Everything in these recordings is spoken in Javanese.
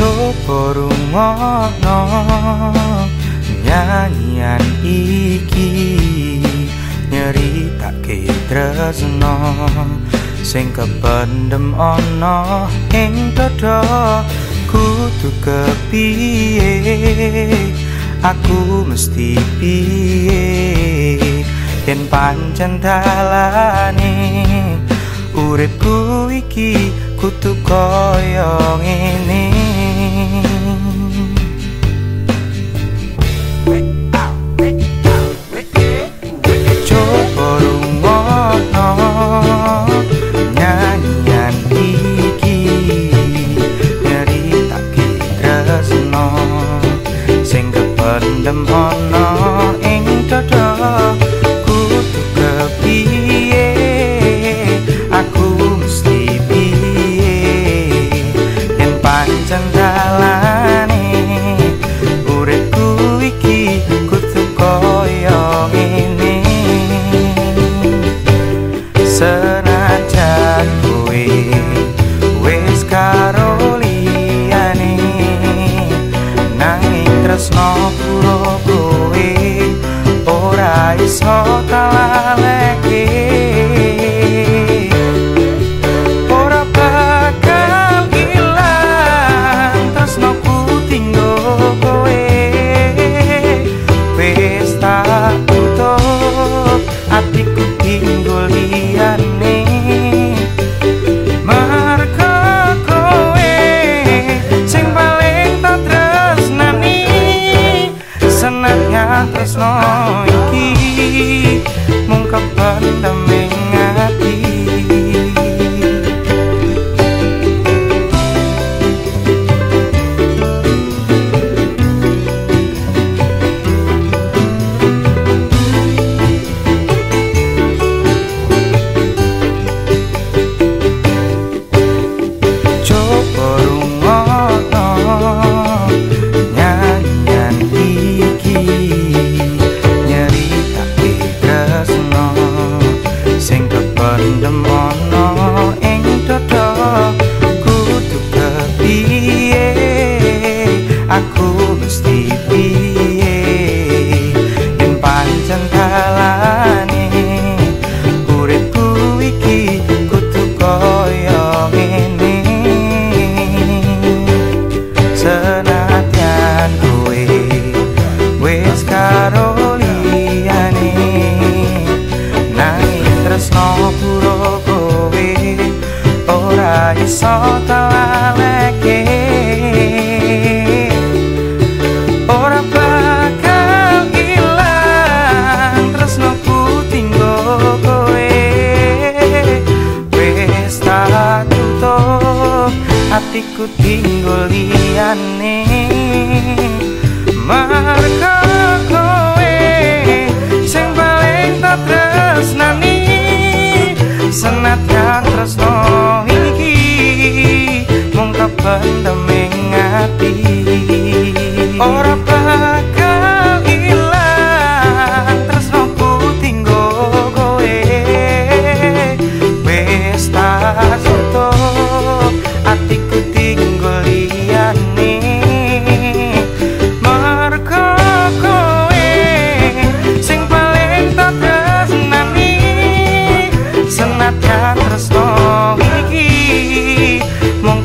coba rungono nyanyian iki nyeritake tresno. Sing kependem ana ing dada kudu kepiye? Aku mesti piye? Yen pancen dalane uripku iki kutu koyo ngene kowe wis karo liyane nanging tresno kowe ora iso talaleke ora iso talaleke ora bakal ilang tresno ku tinggo kowe. Wis tak tutup atiku tinggo liyane. Marko mung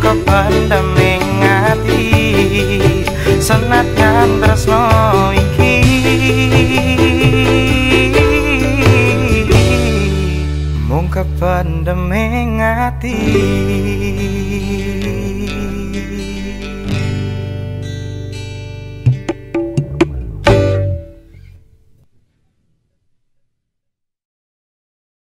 mung kependem ing ati senadyan tresno iki. Mung kependem ing ati